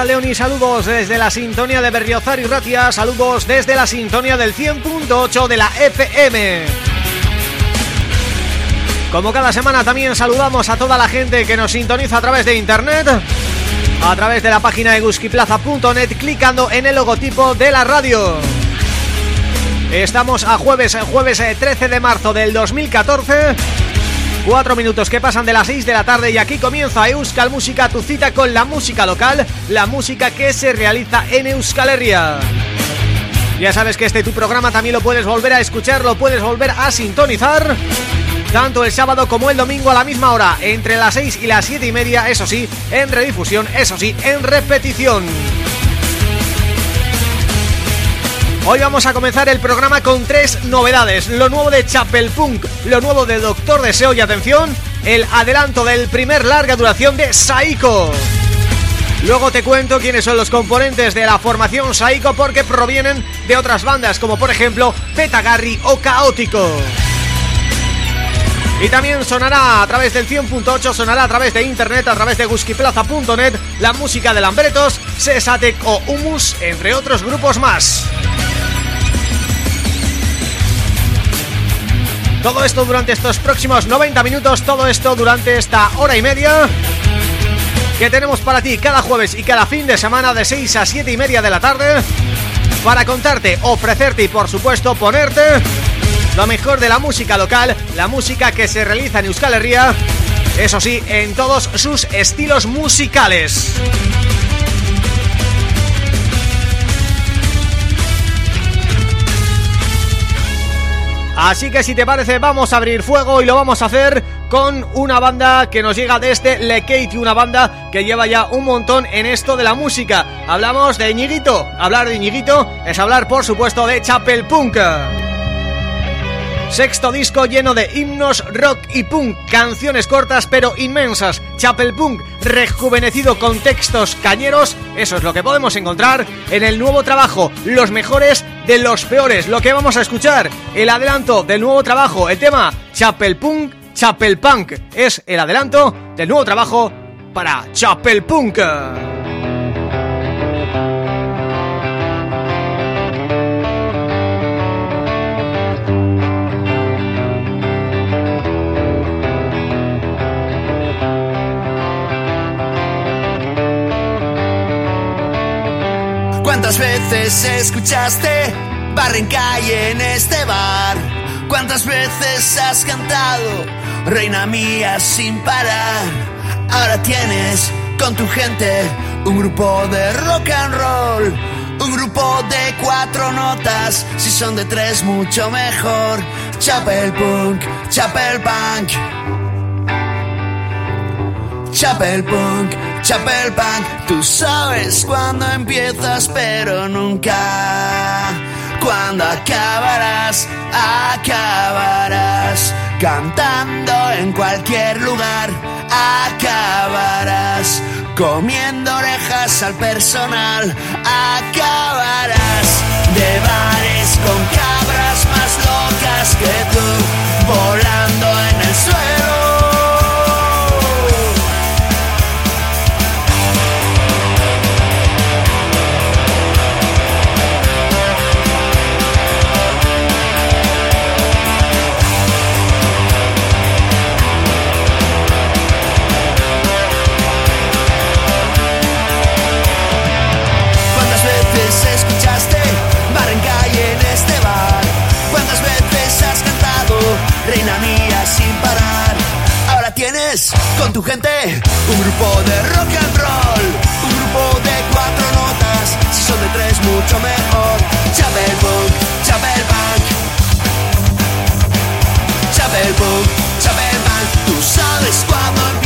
A Racha León y saludos desde la sintonía de Berriozar y Ratia, saludos desde la sintonía del 100.8 de la FM. Como cada semana también saludamos a toda la gente que nos sintoniza a través de internet, a través de la página de guskiplaza.net, clicando en el logotipo de la radio. Estamos a jueves, jueves 13 de marzo del 2014 Cuatro minutos que pasan de las 6 de la tarde y aquí comienza Euskal Música, tu cita con la música local, la música que se realiza en Euskal Herria. Ya sabes que este tu programa también lo puedes volver a escuchar, lo puedes volver a sintonizar tanto el sábado como el domingo a la misma hora, entre las 6 y las 7 y media, eso sí, en redifusión, eso sí, en repetición. Hoy vamos a comenzar el programa con tres novedades. Lo nuevo de Chapel Punk, lo nuevo de Doctor Deseo y atención El adelanto del primer larga duración de Saiko. Luego te cuento quiénes son los componentes de la formación Saiko Porque provienen de otras bandas como por ejemplo Petagarry o Caótico. Y también sonará a través del 100.8, sonará a través de internet, a través de guskiplaza.net, la música de Lambretos, Sesatec o Humus, entre otros grupos más. Todo esto durante estos próximos 90 minutos, todo esto durante esta hora y media que tenemos para ti cada jueves y cada fin de semana de 6 a 7 y media de la tarde para contarte, ofrecerte y por supuesto ponerte lo mejor de la música local, la música que se realiza en Euskal Herria, eso sí, en todos sus estilos musicales. Así que si te parece vamos a abrir fuego y lo vamos a hacer con una banda que nos llega desde Lekate, una banda que lleva ya un montón en esto de la música. Hablamos de Iñiguito, hablar de Iñiguito es hablar por supuesto de Chapel Punk. Sexto disco lleno de himnos, rock y punk, canciones cortas pero inmensas, Chapel Punk, rejuvenecido con textos cañeros, eso es lo que podemos encontrar en el nuevo trabajo, los mejores de los peores, lo que vamos a escuchar, el adelanto del nuevo trabajo, el tema Chapel Punk, Chapel Punk, es el adelanto del nuevo trabajo para Chapel Punk. ¿Cuántas veces escuchaste barren calle en este bar? ¿Cuántas veces has cantado Reina mía sin parar? Ahora tienes con tu gente un grupo de rock and roll. Un grupo de cuatro notas, si son de tres mucho mejor. Chapel Punk, Chapel Punk. Chapel Punk, Chapel Punk. Tú sabes cuándo empiezas, pero nunca cuando acabarás, acabarás cantando en cualquier lugar, acabarás comiendo orejas al personal, acabarás de bares con cabras más locas que tú, volando en el suelo. Con tu gente un grupo de rock and roll, un grupo de cuatro notas, si son de tres mucho mejor. Chapel Punk, Chapel Punk. Tú sabes cuándo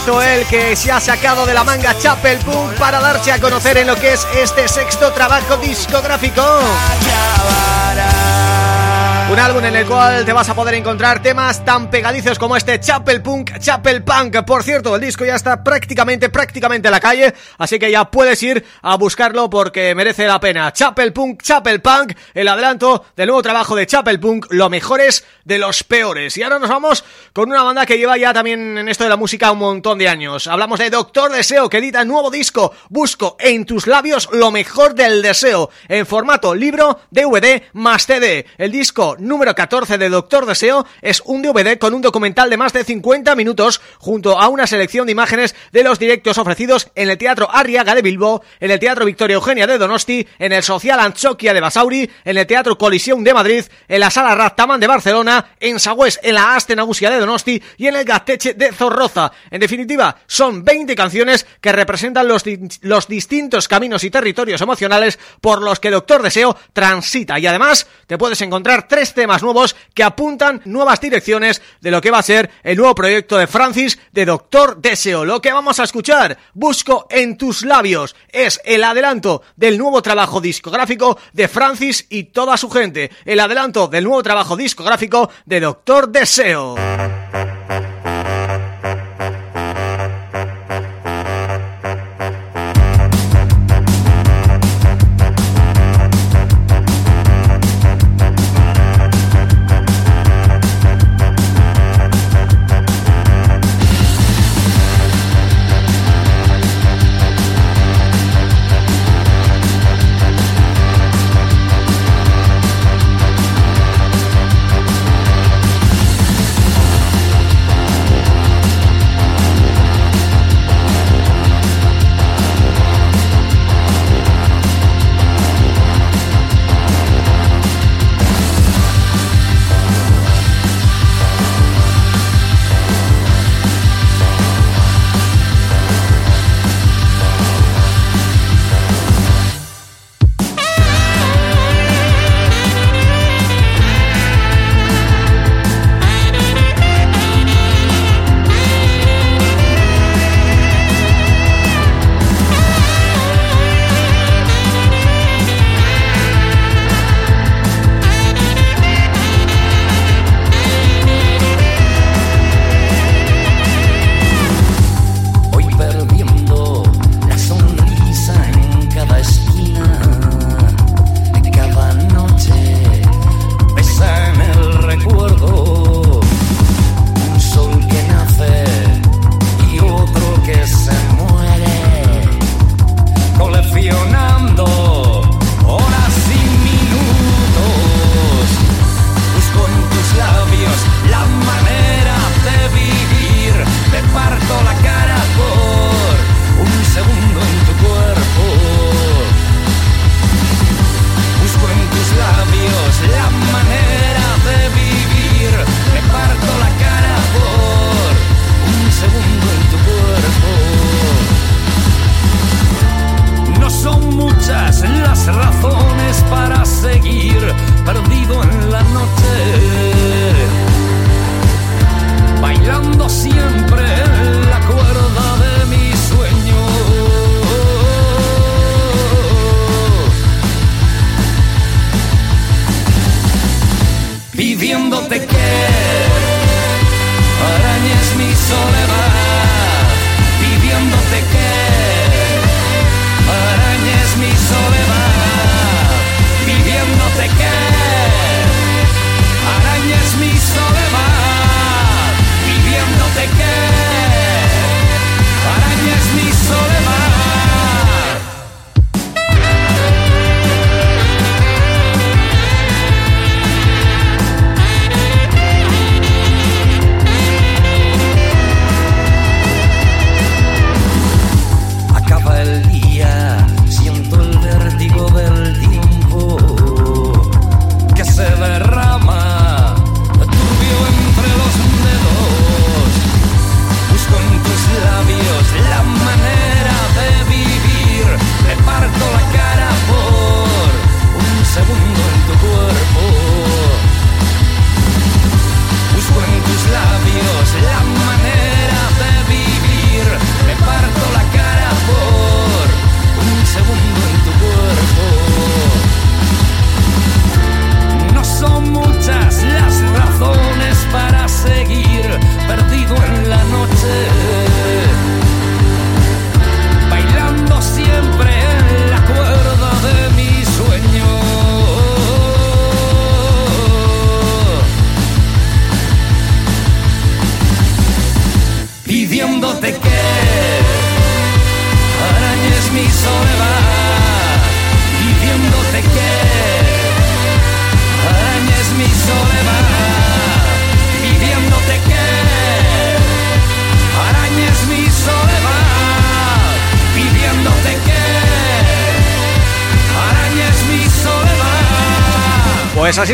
Pegadizo el que se ha sacado de la manga Chapel Punk para darse a conocer en lo que es este sexto trabajo discográfico. Un álbum en el cual te vas a poder encontrar temas tan pegadizos como este Chapel Punk, Chapel Punk. Por cierto, el disco ya está prácticamente, prácticamente en la calle, así que ya puedes ir a buscarlo porque merece la pena. Chapel Punk, Chapel Punk, el adelanto del nuevo trabajo de Chapel Punk, lo mejores de los peores. Y ahora nos vamos con una banda que lleva ya también en esto de la música un montón de años. Hablamos de Doctor Deseo, que edita nuevo disco, Busco en tus labios lo mejor del deseo, en formato libro, DVD más CD. El disco número 14 de Doctor Deseo es un DVD con un documental de más de 50 minutos junto a una selección de imágenes de los directos ofrecidos en el Teatro Arriaga de Bilbo, en el Teatro Victoria Eugenia de Donosti, en el Social Anchoquia de Basauri, en el Teatro Colisión de Madrid, en la Sala Rattaman de Barcelona, en Sagües, en la Aste de Donosti y en el Gasteche de Zorroza. En definitiva, son 20 canciones que representan los, los distintos caminos y territorios emocionales por los que Doctor Deseo transita y además te puedes encontrar tres temas nuevos que apuntan nuevas direcciones de lo que va a ser el nuevo proyecto de Francis de Doctor Deseo. Lo que vamos a escuchar, Busco en tus labios, es el adelanto del nuevo trabajo discográfico de Francis y toda su gente. El adelanto del nuevo trabajo discográfico de Doctor Deseo.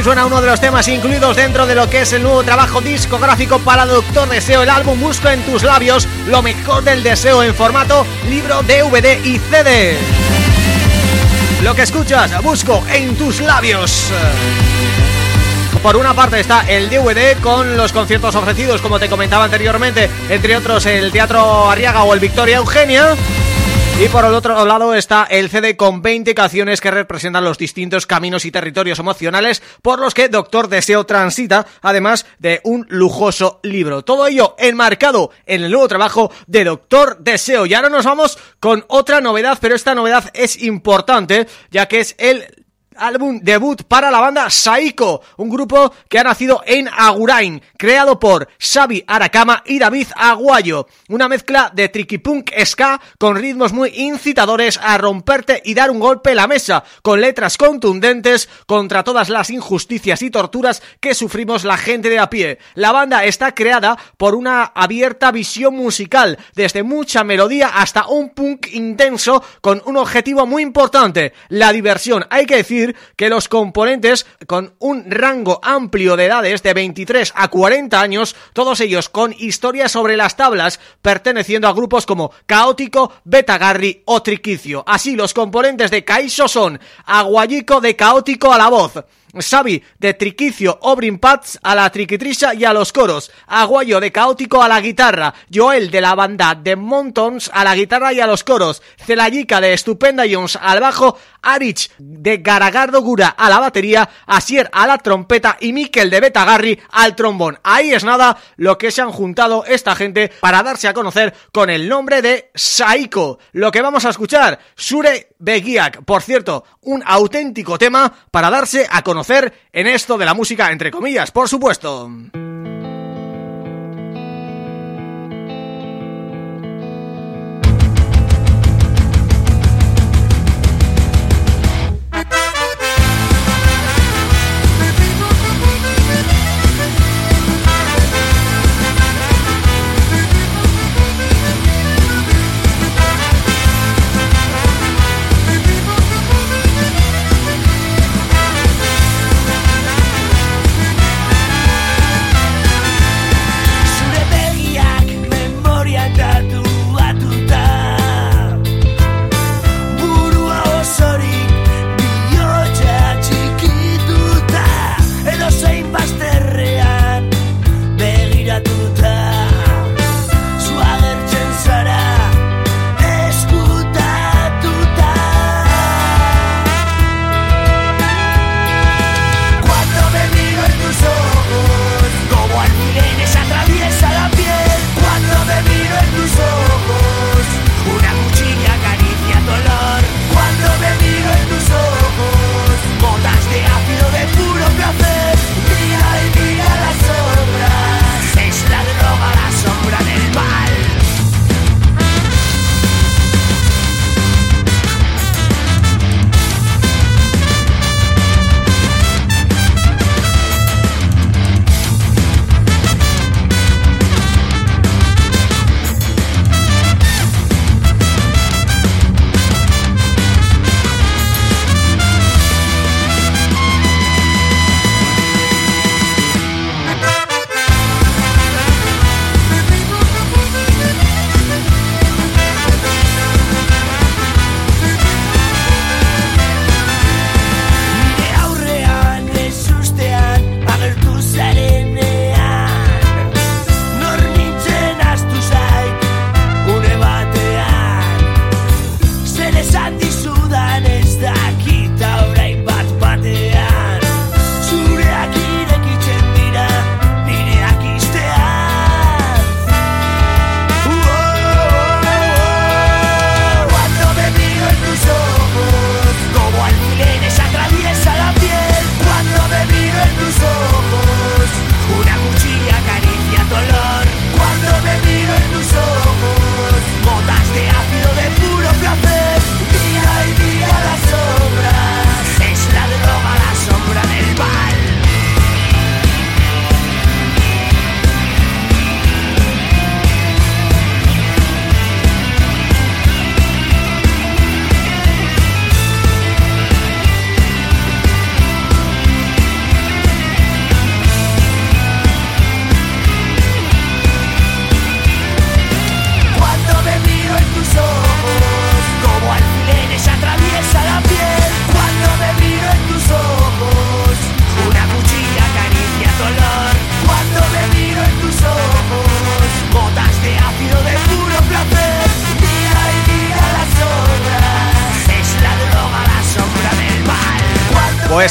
Suena uno de los temas incluidos dentro de lo que es el nuevo trabajo discográfico para Doctor Deseo, el álbum Busco en tus labios, lo mejor del deseo en formato libro, DVD y CD. Lo que escuchas, Busco en tus labios. Por una parte está el DVD con los conciertos ofrecidos, como te comentaba anteriormente, entre otros el Teatro Arriaga o el Victoria Eugenia y por el otro lado está el CD con 20 canciones que representan los distintos caminos y territorios emocionales por los que Doctor Deseo transita, además de un lujoso libro. Todo ello enmarcado en el nuevo trabajo de Doctor Deseo. Y ahora nos vamos con otra novedad, pero esta novedad es importante, ya que es el álbum debut para la banda Saiko, un grupo que ha nacido en Agurain, creado por Xavi Aracama y David Aguayo, una mezcla de tricky punk ska con ritmos muy incitadores a romperte y dar un golpe en la mesa, con letras contundentes contra todas las injusticias y torturas que sufrimos la gente de a pie. La banda está creada por una abierta visión musical, desde mucha melodía hasta un punk intenso con un objetivo muy importante, la diversión. Hay que decir que los componentes con un rango amplio de edades de 23 a 40 años, todos ellos con historias sobre las tablas, perteneciendo a grupos como Caótico, Betagarri o Triquicio. Así, los componentes de Caixo son Aguayico de Caótico a la voz, Xavi de Triquicio, Obrin Pats a la triquitrisa y a los coros, Aguayo de Caótico a la guitarra, Joel de la banda de Montons a la guitarra y a los coros, Celayica de Estupenda Jones al bajo, Arich de Garagardo Gura a la batería, Asier a la trompeta. Y Mikel de Betagarri al trombón. Ahí es nada lo que se han juntado esta gente para darse a conocer con el nombre de Saiko. Lo que vamos a escuchar, Sure Begiak, por cierto, un auténtico tema para darse a conocer en esto de la música, entre comillas, por supuesto.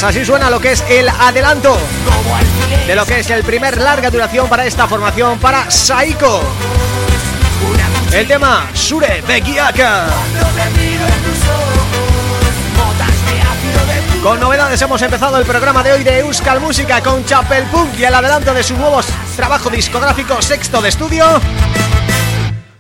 Así suena lo que es el adelanto de lo que es el primer larga duración para esta formación, para Saiko. El tema Sure Begiaka. Con novedades hemos empezado el programa de hoy de Euskal Música con Chapel Punk y el adelanto de su nuevo trabajo discográfico sexto de estudio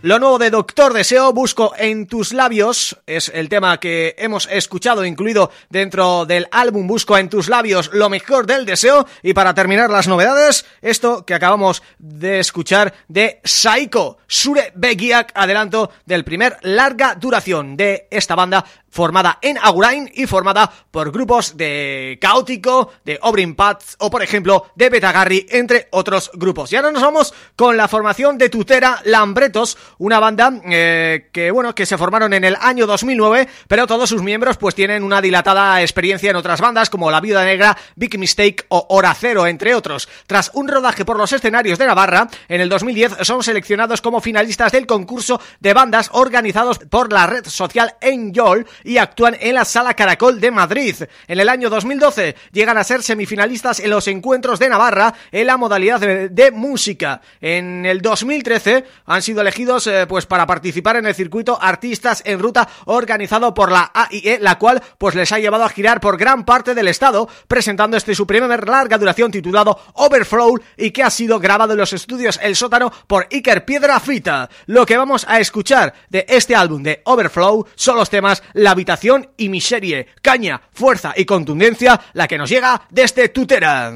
lo nuevo de Doctor Deseo, Busco en tus labios, es el tema que hemos escuchado incluido dentro del álbum Busco en tus labios lo mejor del deseo. Y para terminar las novedades, esto que acabamos de escuchar de Saiko, Sure Begiak, adelanto del primer larga duración de esta banda formada en Agurain y formada por grupos de Caótico, de Obrin Pats o por ejemplo de Betagarri, entre otros grupos. Y ahora nos vamos con la formación de Tutera Lambretos, una banda eh, que bueno que se formaron en el año 2009, pero todos sus miembros pues tienen una dilatada experiencia en otras bandas como La Viuda Negra, Big Mistake o Hora Cero, entre otros. Tras un rodaje por los escenarios de Navarra, en el 2010 son seleccionados como finalistas del concurso de bandas organizados por la red social Enjol y actúan en la Sala Caracol de Madrid. En el año 2012 llegan a ser semifinalistas en los encuentros de Navarra en la modalidad de, música. En el 2013 han sido elegidos eh, pues para participar en el circuito Artistas en Ruta organizado por la AIE, la cual pues les ha llevado a girar por gran parte del estado, presentando este su primer larga duración titulado Overflow y que ha sido grabado en los estudios El Sótano por Iker Piedra Fita. Lo que vamos a escuchar de este álbum de Overflow son los temas La habitación y miserie, caña, fuerza y contundencia, la que nos llega desde Tutera.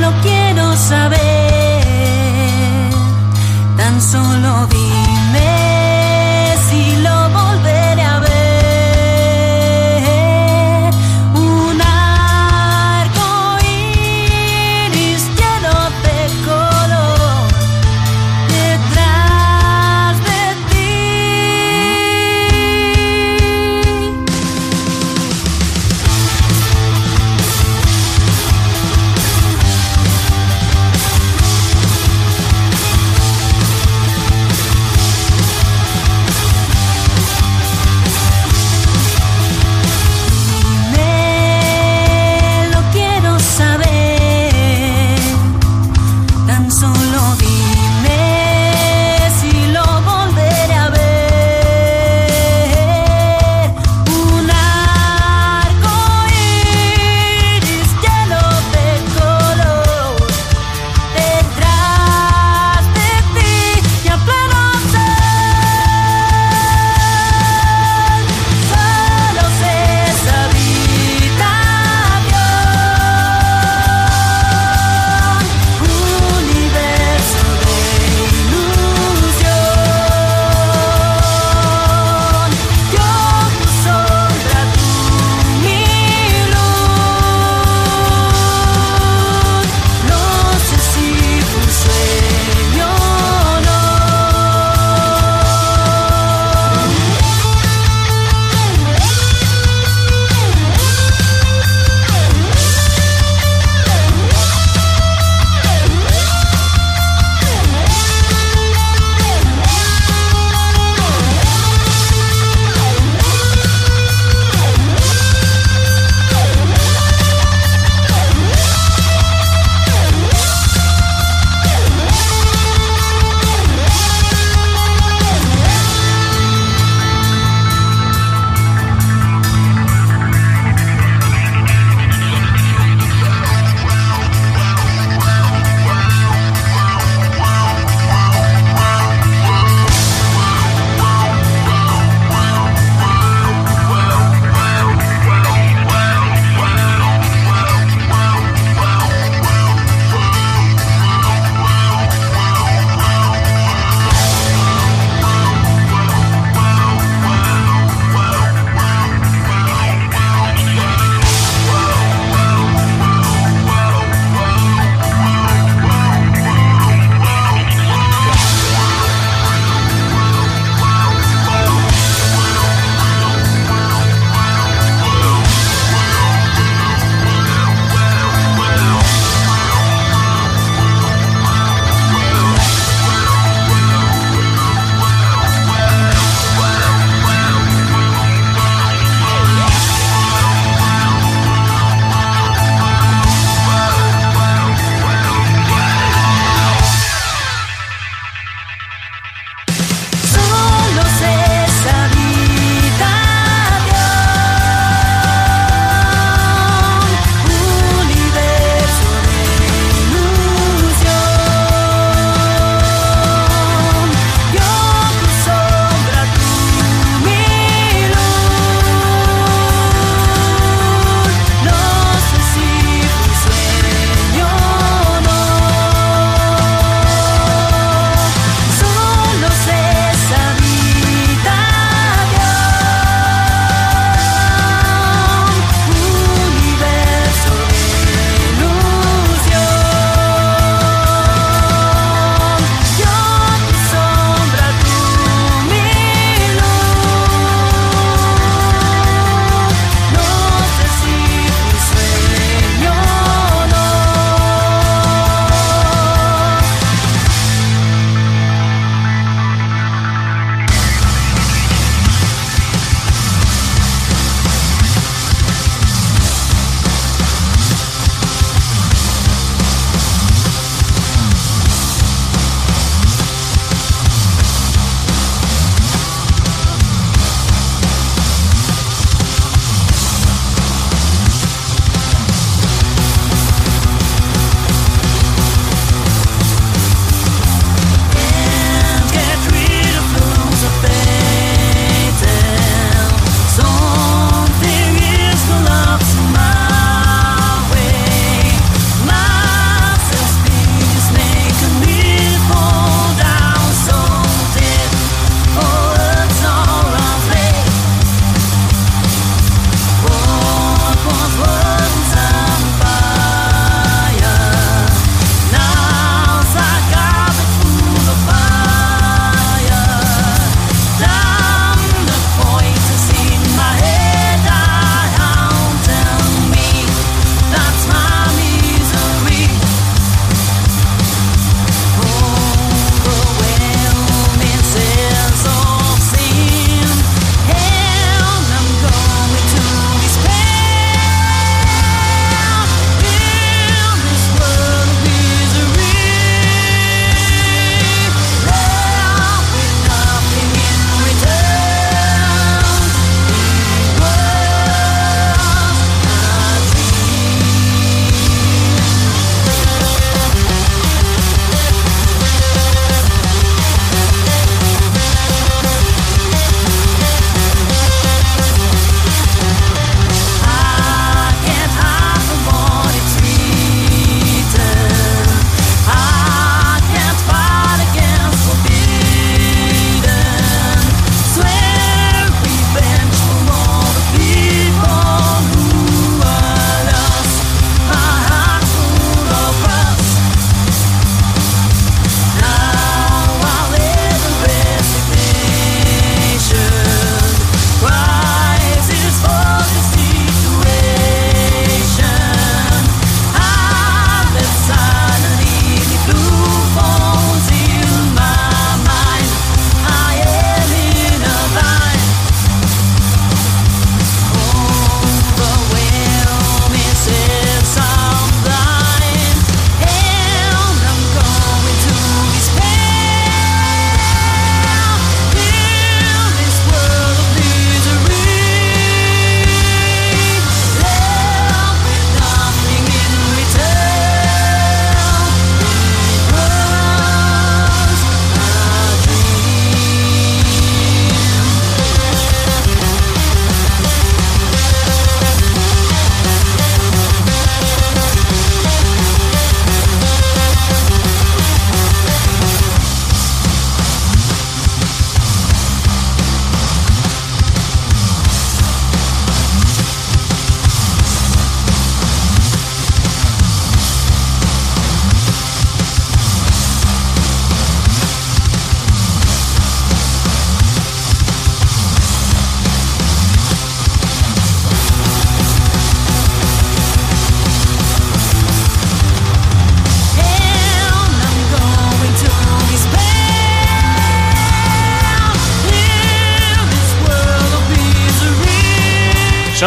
lo quiero saber, tan solo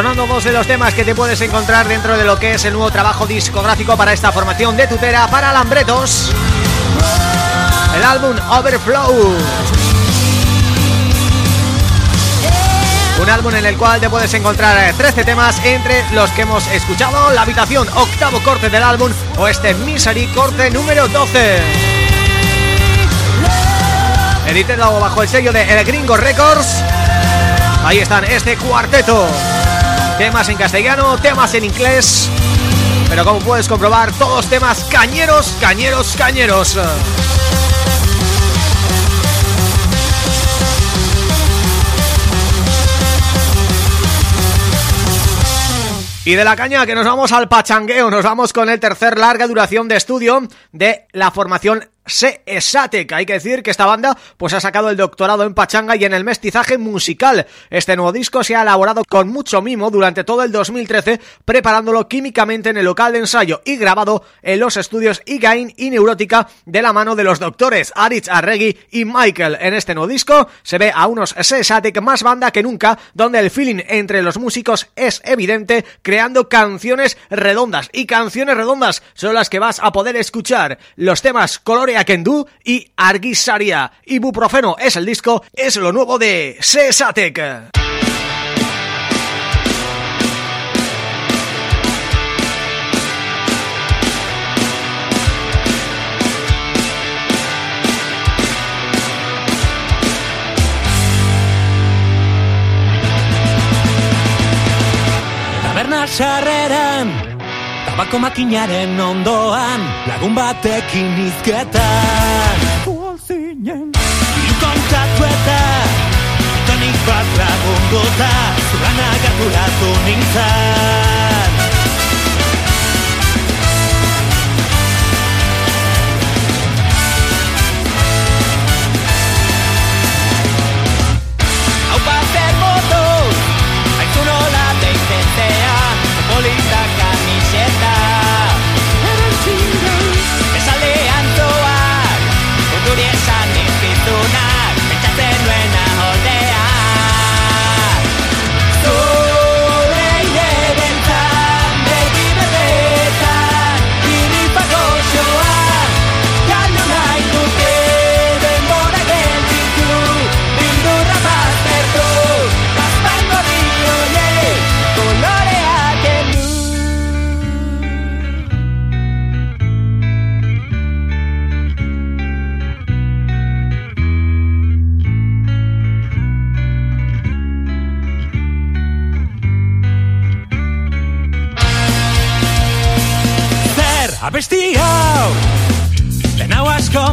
Sonando dos de los temas que te puedes encontrar dentro de lo que es el nuevo trabajo discográfico para esta formación de tutera para Alambretos El álbum Overflow Un álbum en el cual te puedes encontrar 13 temas entre los que hemos escuchado La habitación, octavo corte del álbum o este Misery corte número 12 editado bajo el sello de El Gringo Records. Ahí están este cuarteto. Temas en castellano, temas en inglés. Pero como puedes comprobar, todos temas cañeros, cañeros, cañeros. Y de la caña que nos vamos al pachangueo, nos vamos con el tercer larga duración de estudio de la formación Seesatec. Hay que decir que esta banda pues ha sacado el doctorado en pachanga y en el mestizaje musical. Este nuevo disco se ha elaborado con mucho mimo durante todo el 2013, preparándolo químicamente en el local de ensayo y grabado en los estudios Igain y Neurótica de la mano de los doctores Aritz Arregui y Michael. En este nuevo disco se ve a unos Seesatec más banda que nunca, donde el feeling entre los músicos es evidente, creando canciones redondas. Y canciones redondas son las que vas a poder escuchar. Los temas colores Kendu y Arguisaria. Ibuprofeno es el disco, es lo nuevo de Sesatec. Tabako makinaren ondoan Lagun batekin izketan Kual zinen. Iru kontatu eta Tonik bat lagun gota Zurana gaturatu nintzen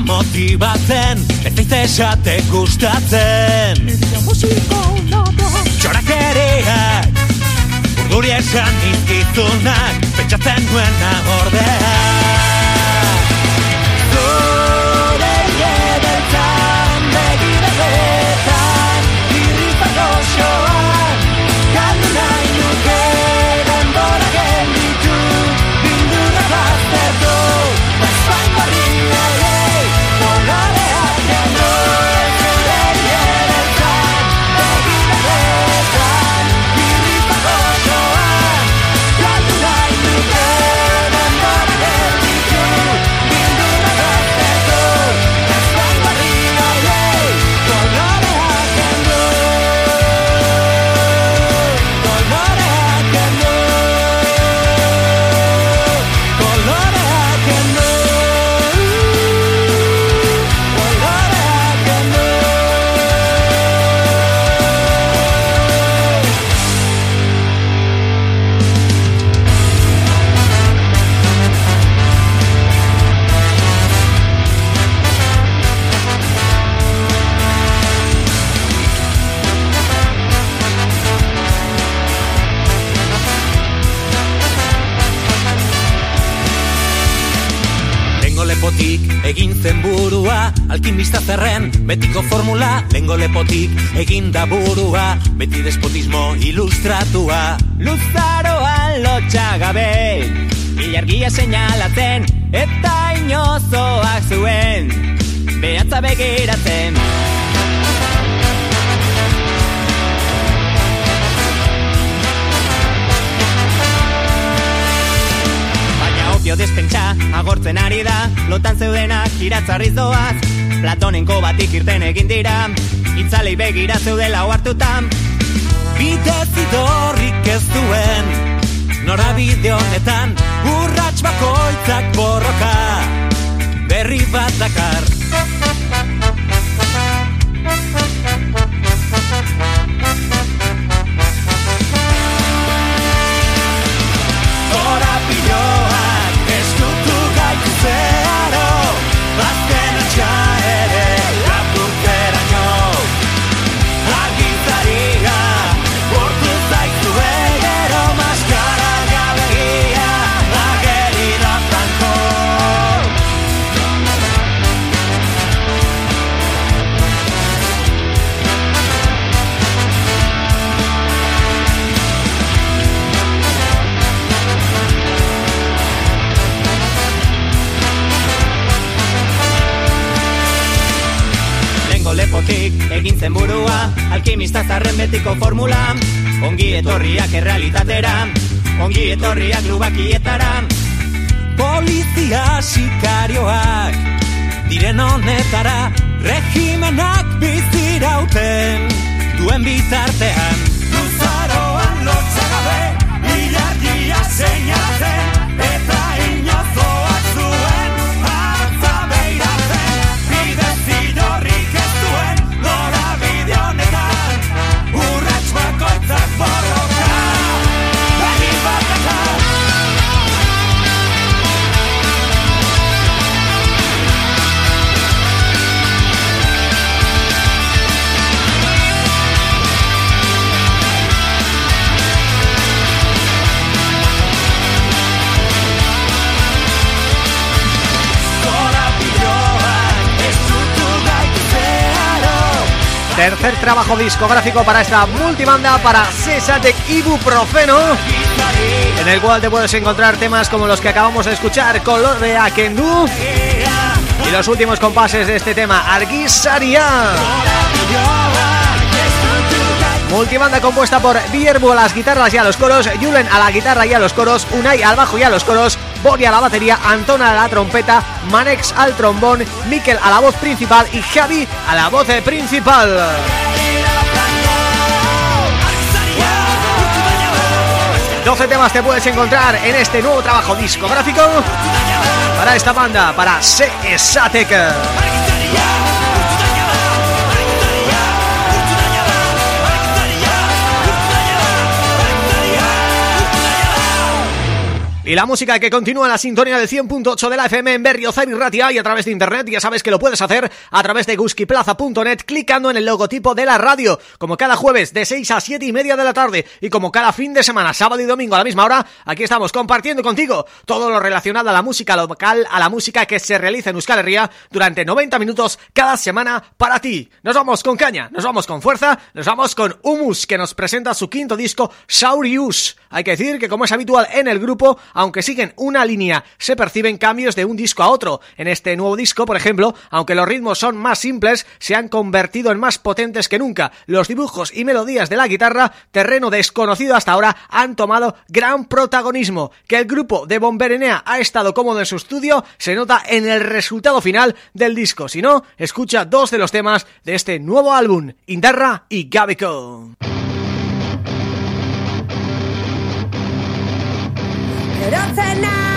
motibatzen Ez daite esate gustatzen. Nire musiko nada Txorak ereak Urduri esan izkizunak Pentsatzen nuena gordeak Alkimista zerren, betiko formula, lengo lepotik, egin da burua, beti despotismo ilustratua. Luzaroan lotxagabe, ilargia seinalatzen, eta inozoak zuen, behatza begiratzen. Baina opio despentsa, agortzen ari da, lotan zeudenak iratzarriz doaz, Platonenko batik irten egin dira Itzalei begira zeudela oartutan Bidez idorrik ez duen Nora bide honetan Urrats bakoitzak borroka Berri bat dakar egin zen burua Alkimista zarren betiko formula. Ongi etorriak errealitatera Ongi etorriak lubakietara. Polizia sikarioak Diren honetara Regimenak bizirauten Duen bitartean. Luzaroan lotxagabe Tercer trabajo discográfico para esta multibanda para Cesatec Ibuprofeno. En el cual te puedes encontrar temas como los que acabamos de escuchar Color de Akendú Y los últimos compases de este tema Arguisaria. Multibanda compuesta por Vierbu a las guitarras y a los coros Julen a la guitarra y a los coros Unai al bajo y a los coros Bori a la batería, Antona a la trompeta, Manex al trombón, Mikel a la voz principal y Javi a la voz principal. 12 temas te puedes encontrar en este nuevo trabajo discográfico para esta banda, para Se Y la música que continúa en la sintonía del 100.8 de la FM en Berriozar y Ratia y a través de internet, ya sabes que lo puedes hacer a través de guskiplaza.net clicando en el logotipo de la radio, como cada jueves de 6 a 7 y media de la tarde y como cada fin de semana, sábado y domingo a la misma hora, aquí estamos compartiendo contigo todo lo relacionado a la música local, a la música que se realiza en Euskal Herria durante 90 minutos cada semana para ti. Nos vamos con caña, nos vamos con fuerza, nos vamos con Humus que nos presenta su quinto disco, Saurius. Hay que decir que como es habitual en el grupo, aunque siguen una línea, se perciben cambios de un disco a otro. En este nuevo disco, por ejemplo, aunque los ritmos son más simples, se han convertido en más potentes que nunca. Los dibujos y melodías de la guitarra, terreno desconocido hasta ahora, han tomado gran protagonismo. Que el grupo de Bomberenea ha estado cómodo en su estudio se nota en el resultado final del disco. Si no, escucha dos de los temas de este nuevo álbum, Indarra y Gabico. Up tonight.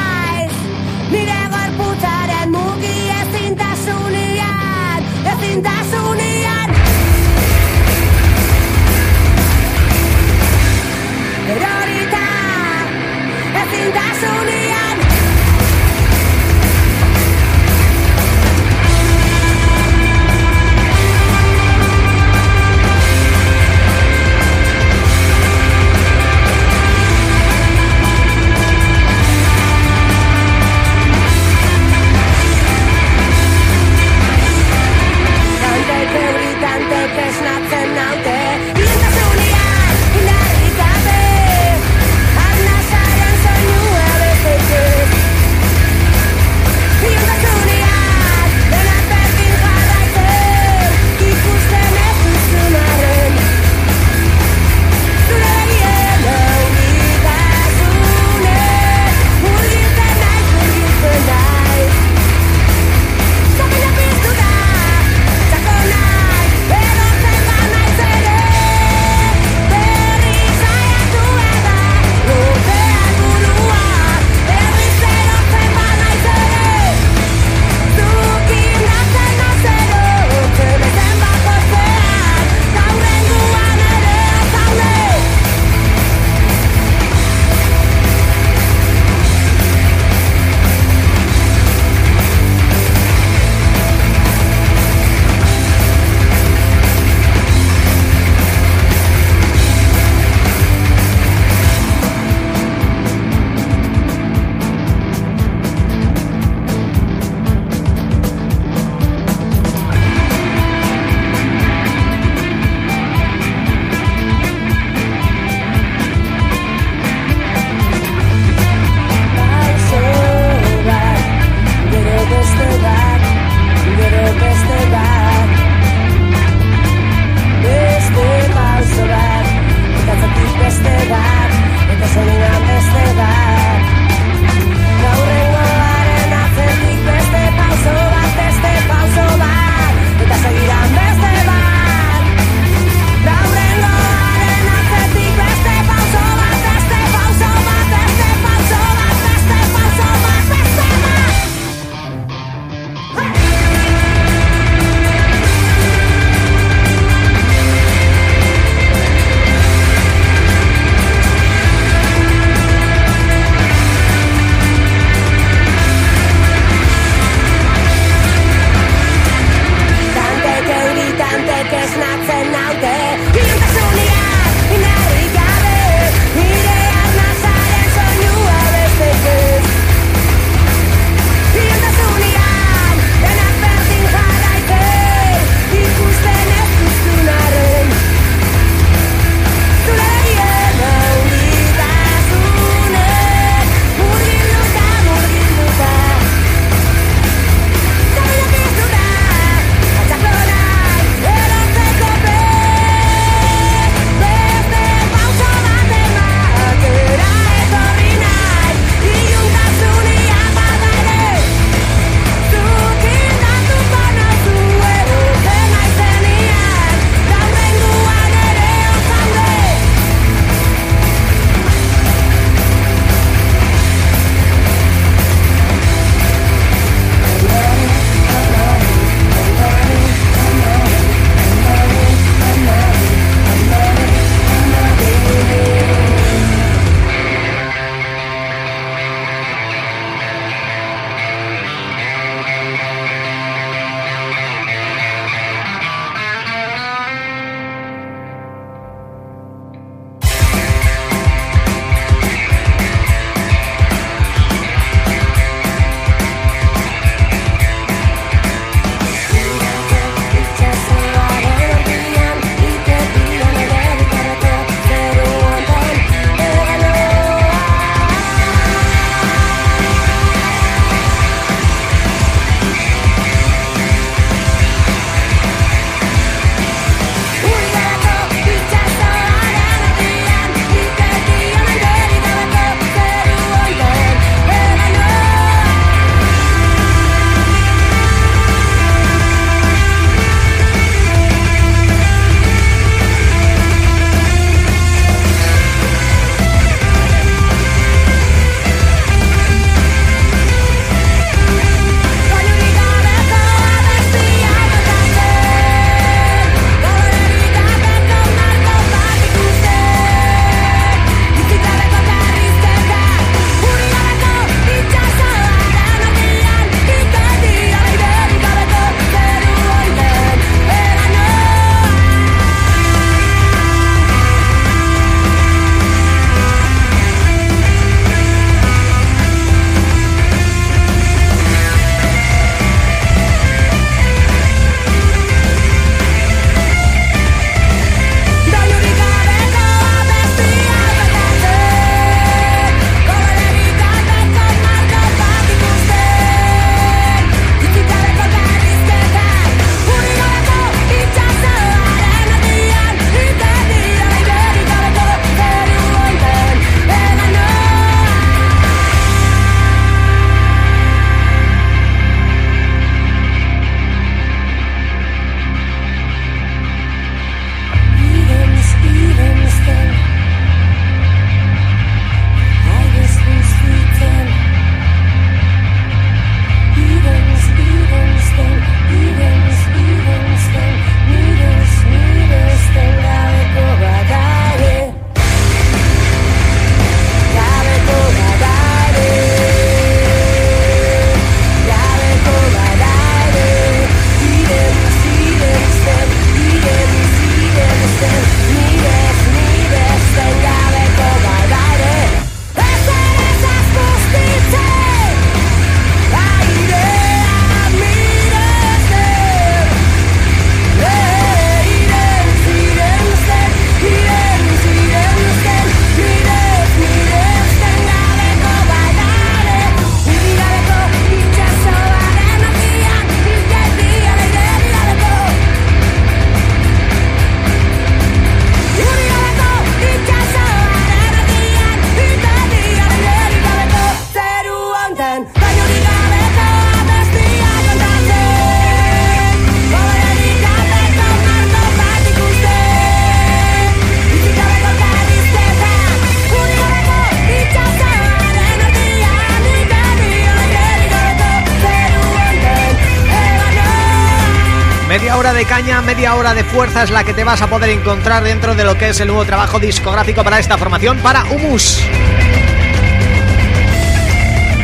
Media hora de fuerza es la que te vas a poder encontrar dentro de lo que es el nuevo trabajo discográfico para esta formación, para Humus.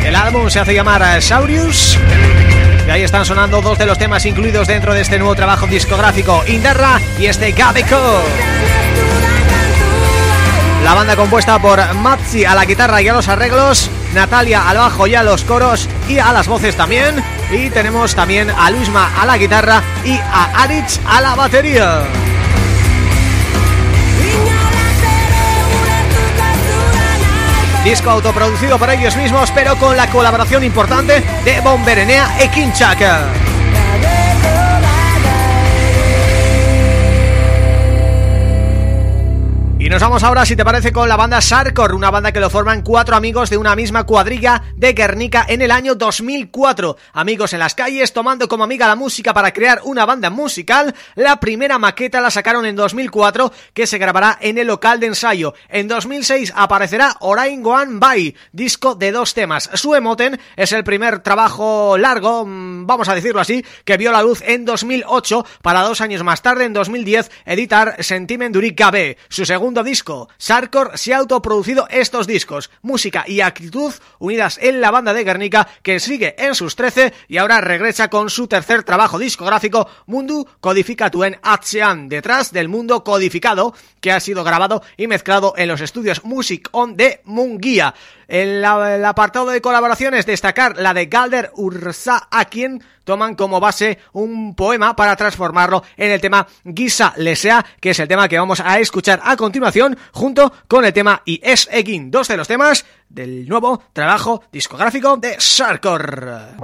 El álbum se hace llamar Saurius y ahí están sonando dos de los temas incluidos dentro de este nuevo trabajo discográfico, Inderra y este Gabeko. La banda compuesta por Matzi a la guitarra y a los arreglos, Natalia al bajo y a los coros y a las voces también y tenemos también a Luisma a la guitarra y a Aritz a la batería. Disco autoproducido por ellos mismos, pero con la colaboración importante de Bomberenea e Kinchaka. Nos vamos ahora, si te parece, con la banda Sarkor, una banda que lo forman cuatro amigos de una misma cuadrilla de Guernica en el año 2004. Amigos en las calles, tomando como amiga la música para crear una banda musical. La primera maqueta la sacaron en 2004, que se grabará en el local de ensayo. En 2006 aparecerá Orain Goan Bai, disco de dos temas. Su Emoten es el primer trabajo largo, mm, vamos a decirlo así, que vio la luz en 2008, para dos años más tarde, en 2010, editar Sentiment Durica B, su segundo disco. Sarkor se ha autoproducido estos discos, música y actitud unidas en la banda de Guernica que sigue en sus 13 y ahora regresa con su tercer trabajo discográfico Mundu Codificatuen Atsean, detrás del mundo codificado que ha sido grabado y mezclado en los estudios Music On de Munguía. En el apartado de colaboraciones destacar la de Galder Ursa a toman como base un poema para transformarlo en el tema Gisa Lesea, que es el tema que vamos a escuchar a continuación junto con el tema Y es Egin, dos de los temas del nuevo trabajo discográfico de Sarkor.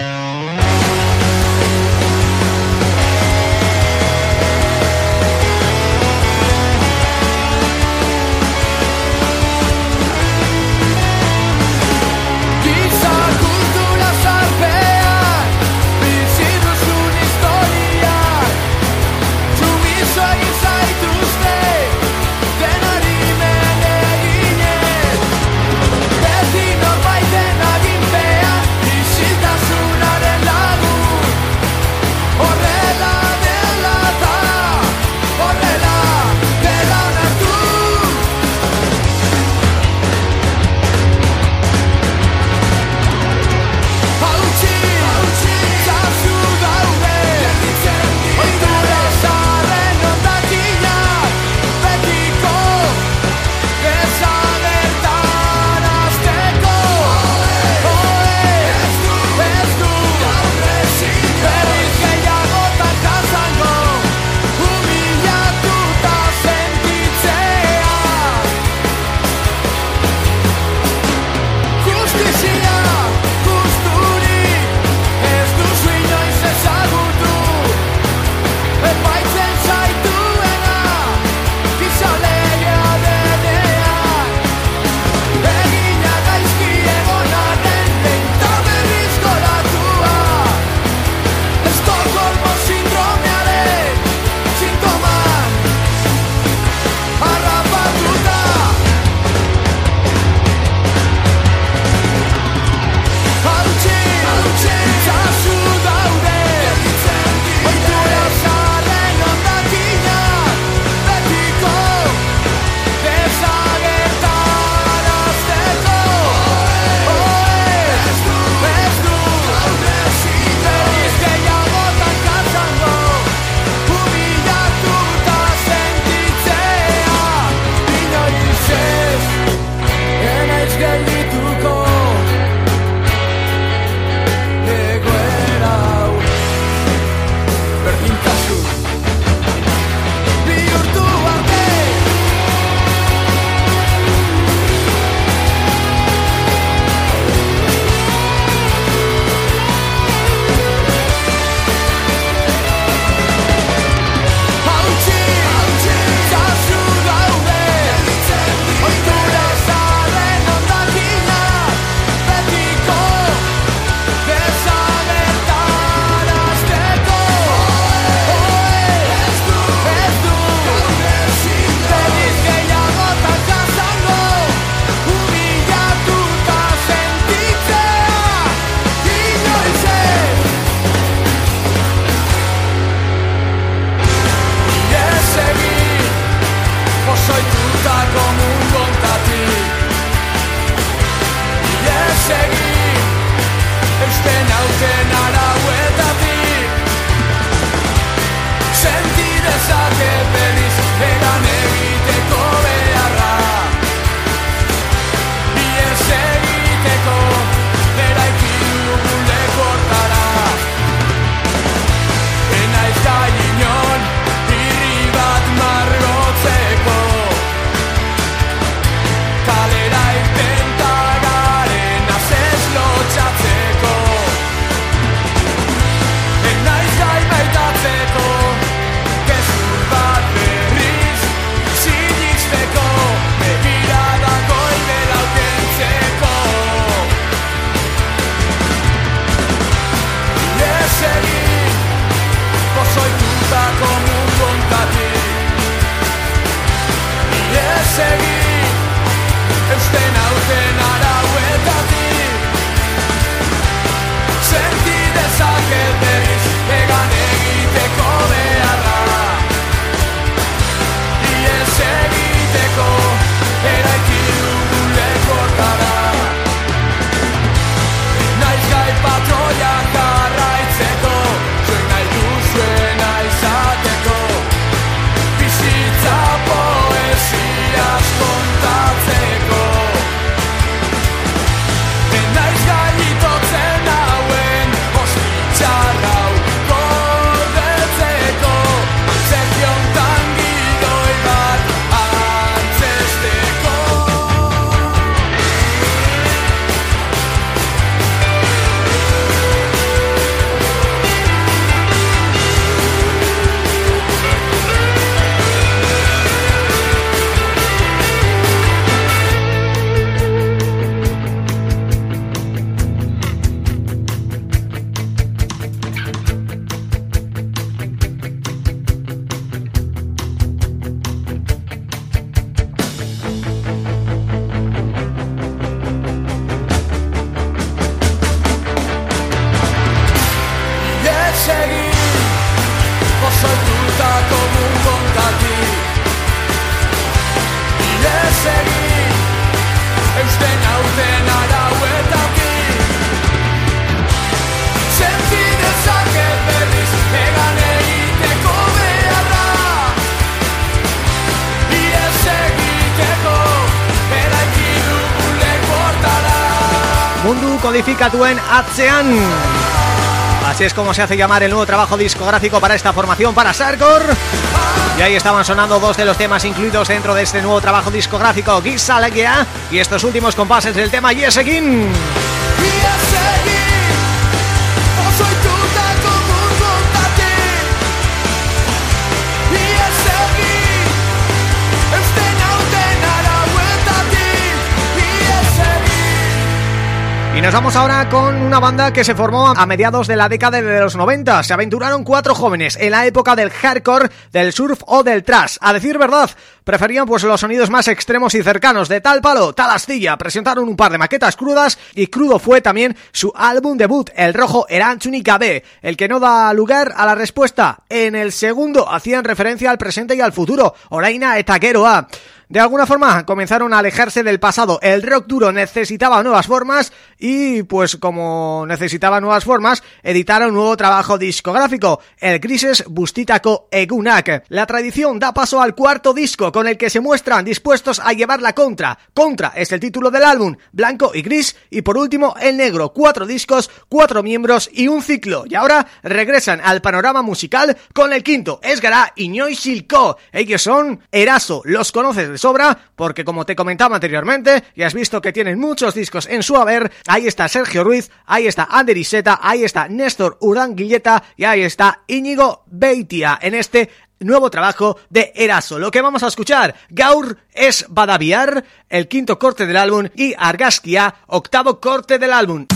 Codificatuen Atzean. Así es como se hace llamar el nuevo trabajo discográfico para esta formación, para Sarkor. Y ahí estaban sonando dos de los temas incluidos dentro de este nuevo trabajo discográfico, Gizalegia, y estos últimos compases del tema Yesekin. Nos vamos ahora con una banda que se formó a mediados de la década de los 90. Se aventuraron cuatro jóvenes en la época del hardcore, del surf o del trash. A decir verdad, preferían pues los sonidos más extremos y cercanos de tal palo, tal astilla. Presentaron un par de maquetas crudas y crudo fue también su álbum debut, El Rojo Eranchunica B, el que no da lugar a la respuesta. En el segundo hacían referencia al presente y al futuro, Oraina A. De alguna forma comenzaron a alejarse del pasado. El rock duro necesitaba nuevas formas y pues como necesitaba nuevas formas, editaron un nuevo trabajo discográfico, el Grises Bustitaco Egunak. La tradición da paso al cuarto disco con el que se muestran dispuestos a llevar la contra. Contra es el título del álbum, blanco y gris y por último el negro. Cuatro discos, cuatro miembros y un ciclo. Y ahora regresan al panorama musical con el quinto, Esgará y Ñoy Silco. Ellos son Eraso, los conoces de sobra porque como te comentaba anteriormente y has visto que tienen muchos discos en su haber, ahí está Sergio Ruiz, ahí está Ander Iseta, ahí está Néstor Uranguilleta y ahí está Íñigo Beitia en este nuevo trabajo de Eraso. Lo que vamos a escuchar, Gaur es Badaviar, el quinto corte del álbum y Argaskia, octavo corte del álbum.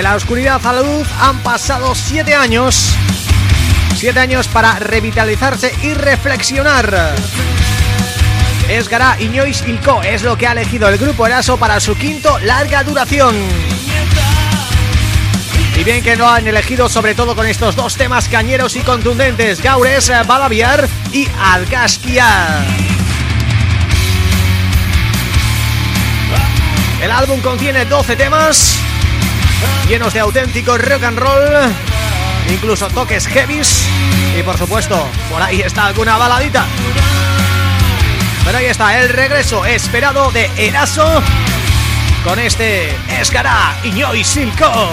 De la oscuridad a la luz han pasado siete años. Siete años para revitalizarse y reflexionar. Esgará Iñois Ilco es lo que ha elegido el grupo Eraso para su quinto larga duración. Y bien que lo han elegido sobre todo con estos dos temas cañeros y contundentes Gaures, Balaviar y Algasquia. El álbum contiene 12 temas llenos de auténtico rock and roll, incluso toques heavies y por supuesto, por ahí está alguna baladita. Pero ahí está el regreso esperado de Eraso con este Escará Iñoi Silco.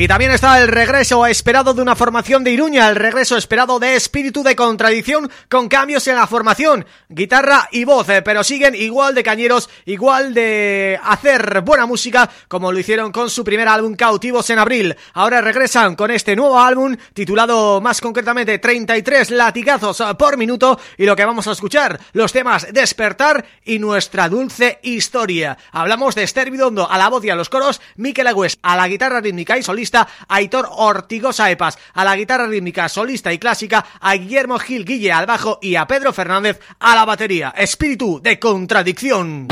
Y también está el regreso esperado de una formación de Iruña, el regreso esperado de espíritu de contradicción con cambios en la formación, guitarra y voz, eh, pero siguen igual de cañeros, igual de hacer buena música como lo hicieron con su primer álbum Cautivos en abril. Ahora regresan con este nuevo álbum titulado más concretamente 33 latigazos por minuto y lo que vamos a escuchar, los temas Despertar y Nuestra Dulce Historia. Hablamos de Esther Bidondo a la voz y a los coros, Miquel Agües a la guitarra rítmica y solista Aitor Ortigosa Epas, a la guitarra rítmica, solista y clásica, a Guillermo Gil Guille al bajo y a Pedro Fernández a la batería. Espíritu de contradicción.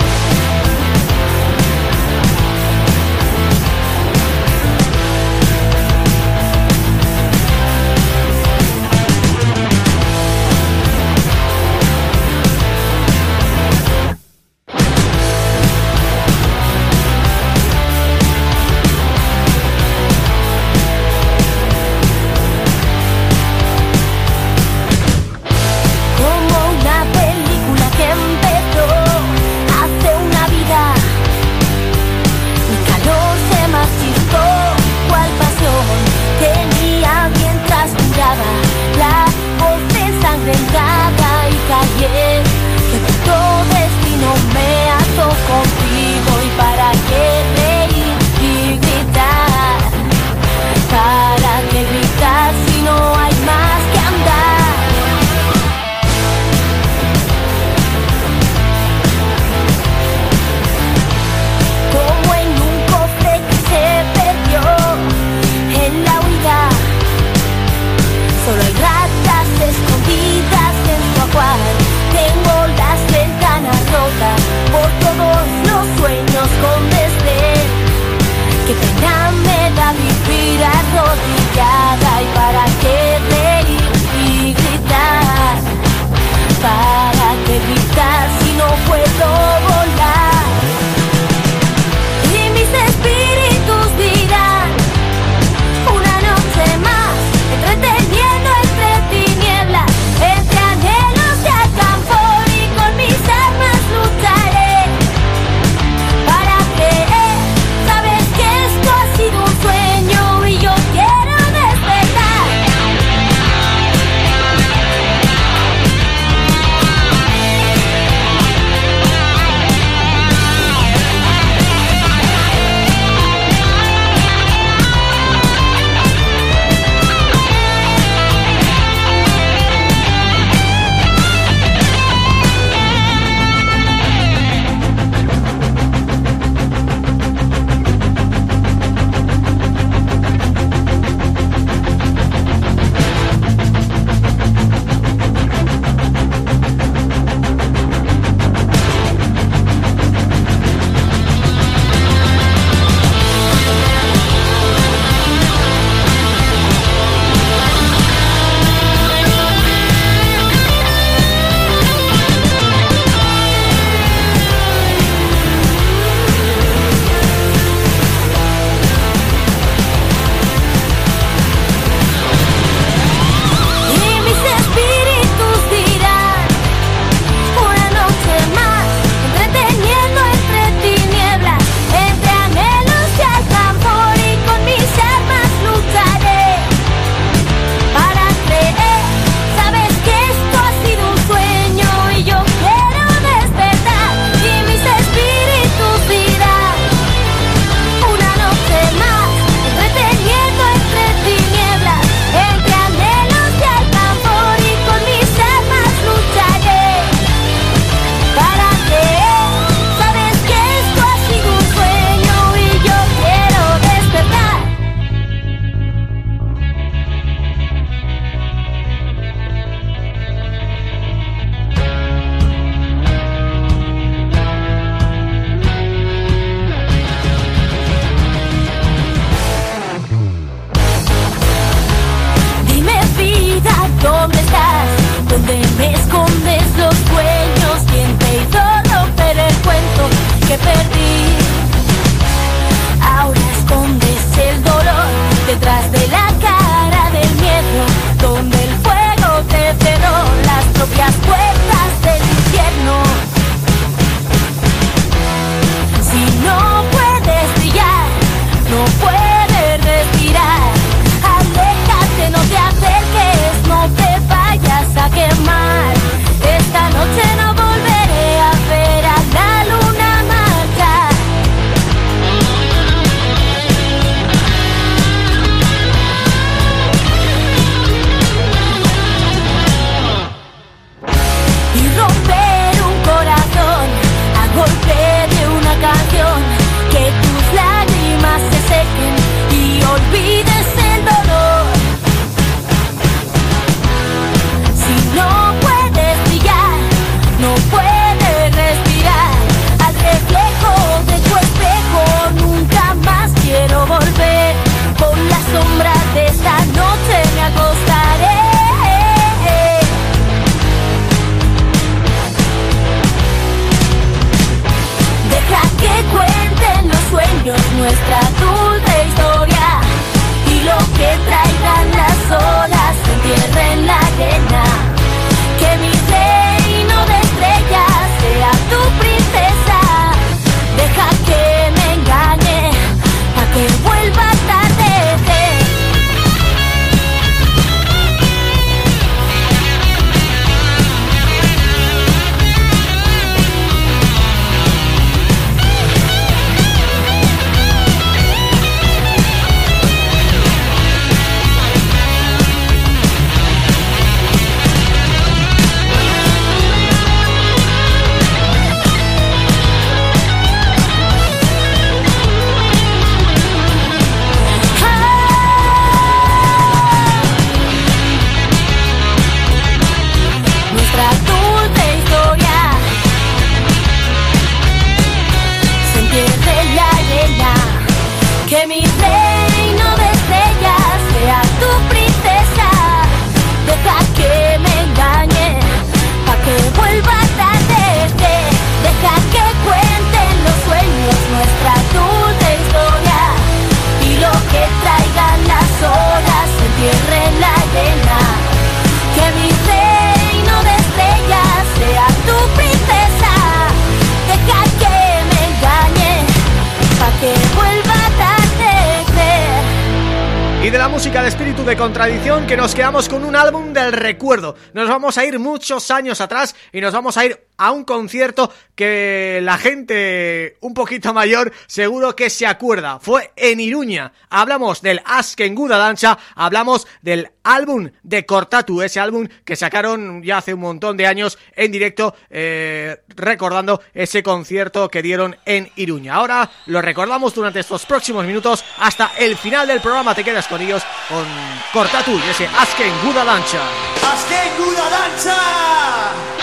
Recuerdo. Nos vamos a ir muchos años atrás y nos vamos a ir a un concierto que la gente un poquito mayor seguro que se acuerda. Fue en Iruña. Hablamos del Asken Guda Dancha, hablamos del álbum de Cortatu, ese álbum que sacaron ya hace un montón de años en directo eh, recordando ese concierto que dieron en Iruña. Ahora lo recordamos durante estos próximos minutos hasta el final del programa. Te quedas con ellos con Cortatu y ese Asken Guda Dancha. Azken guda dantza!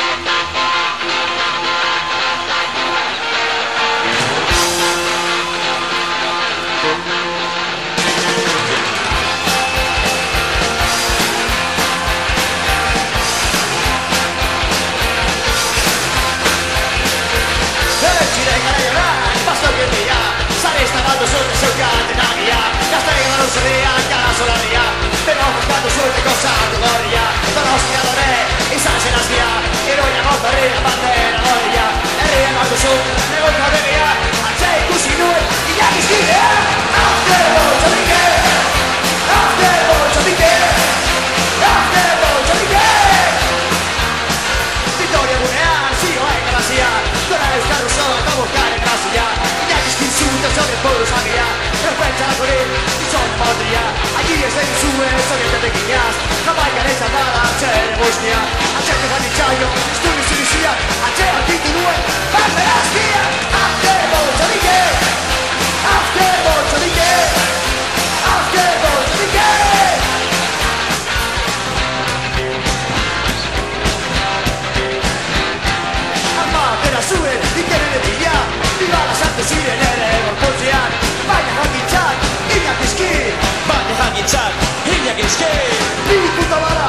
God, Dania, casa e la solaria, casa la solaria, te lo he contado sobre estas cosas, Dania, pero os quiero a vé, esaje na dia, ero ya falta el parte, Dania, erienoso su, me lo habelea, pentsalakori Izon patria, aki ez den zuen zorietetek inaz Jamaikan ez atara atxere bosnia Atxeko bat itxaio, izturri zirizia Atxeo ditu duen, paper azkia Azke bortza dike Azke bortza dike Azke bortza dike Amatera zuen, dikeren edila Bibala santo zirenen gizki Baina jakintzak hilak gizki Ni puta bara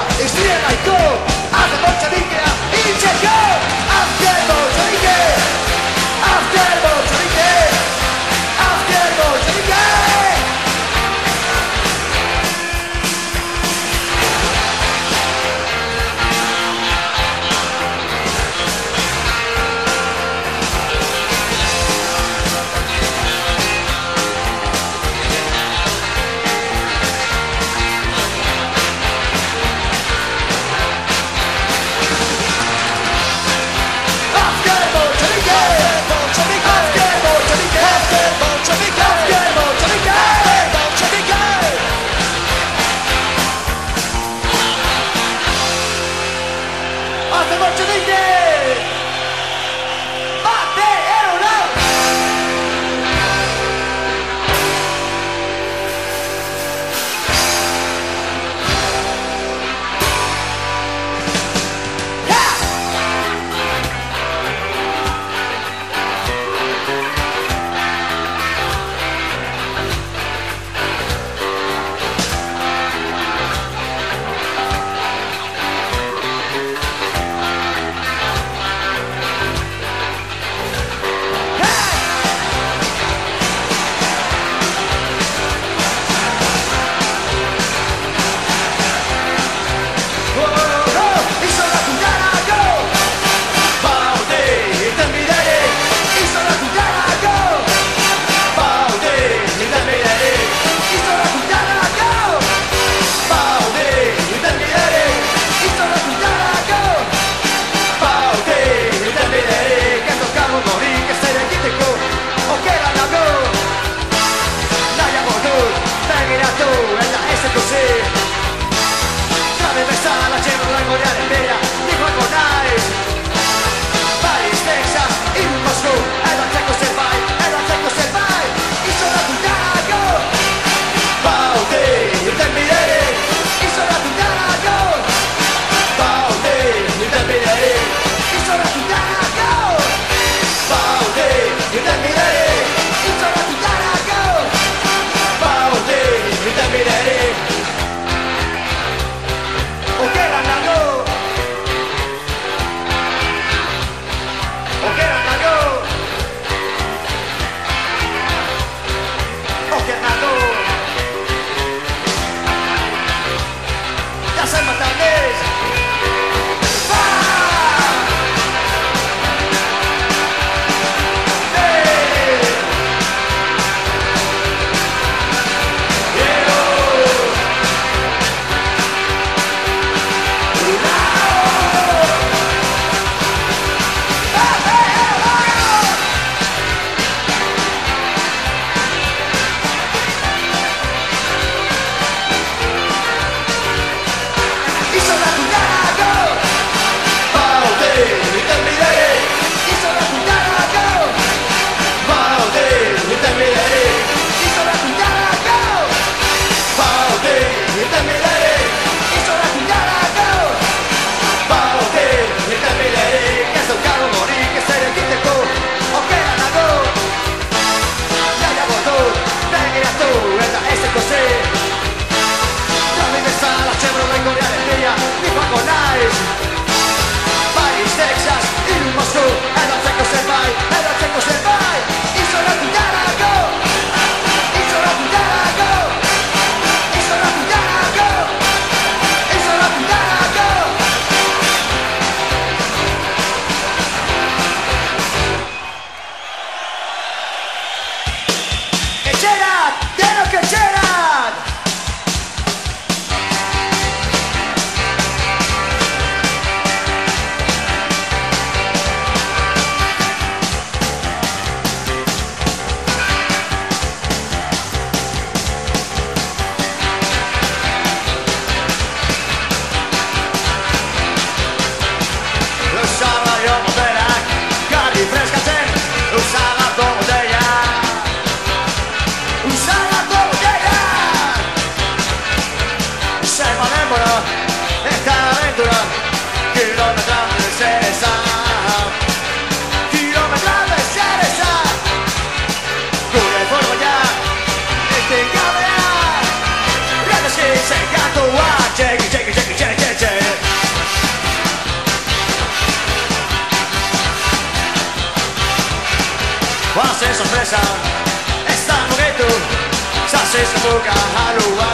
esan Ez da mugetu, zazizu buka jaluan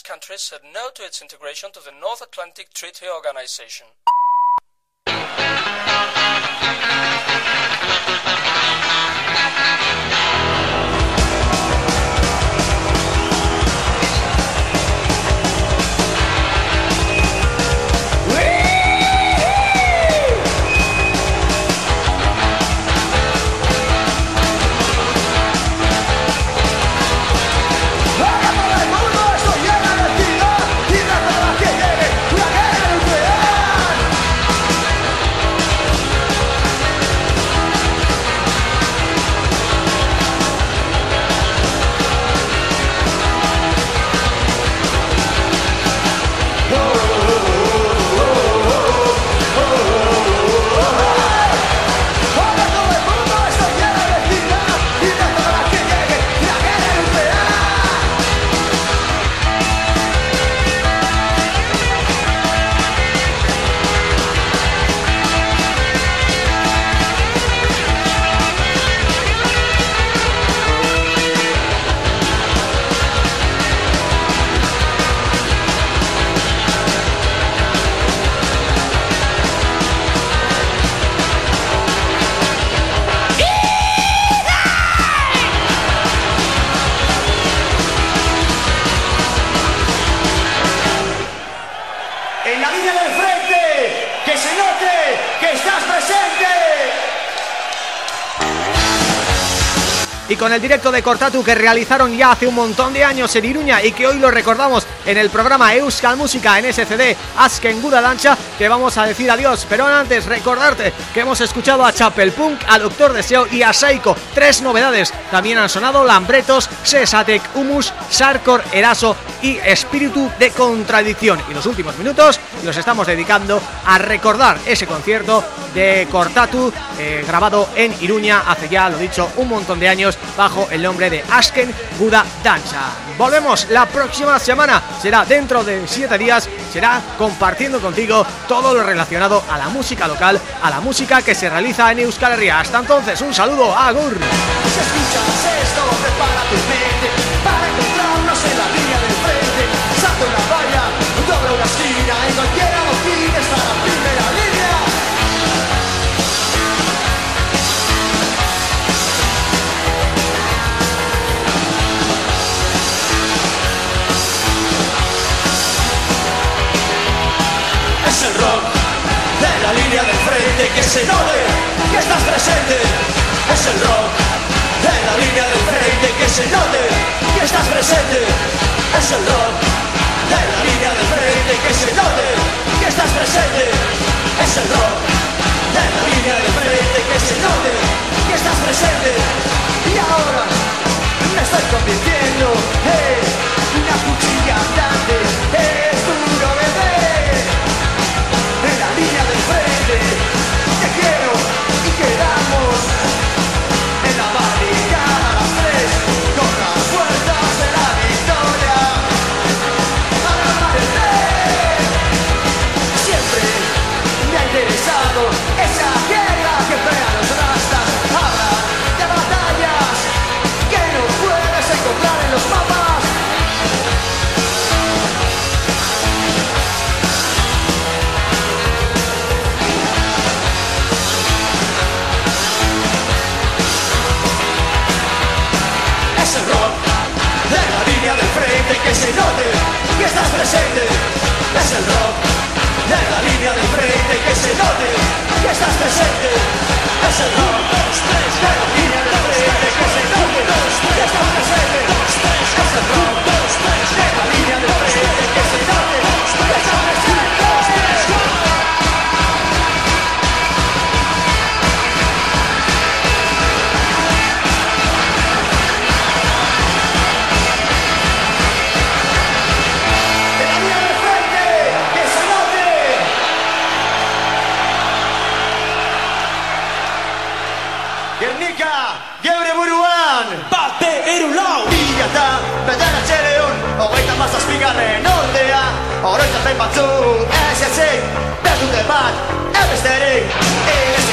countries said no to its integration to the North Atlantic Treaty Organization. Con el directo de Cortatu que realizaron ya hace un montón de años en Iruña y que hoy lo recordamos en el programa Euskal Música en SCD Asken Guda Dancha, que vamos a decir adiós, pero antes recordarte que hemos escuchado a Chapel Punk, a Doctor Deseo y a Saiko, tres novedades, también han sonado Lambretos, Sesatec, Humus, Sarkor, Eraso y Espíritu de Contradicción. Y los últimos minutos los estamos dedicando a recordar ese concierto de Cortatu eh, grabado en Iruña hace ya, lo dicho, un montón de años bajo el nombre de Asken Buda Dancha. Volvemos la próxima semana, será dentro de siete días, será compartiendo contigo todo lo relacionado a la música local, a la música que se realiza en Euskal Herria. Hasta entonces, un saludo, Agur. El rock de la línea del frente que se note que estás presente. Es el rock de la línea del frente que se note que estás presente. Es el rock de la línea del frente que se note que estás presente. Es el rock de la línea del frente que se note que estás presente. Y ahora me estoy convirtiendo en una cuchilla grande. Es duro se note que estás presente. Es el rock de la línea de frente que se note que estás presente. Es el rock de la línea de frente que se note que estás presente. Es el rock de la línea de frente Ahora se va a turn SSC de debate everybody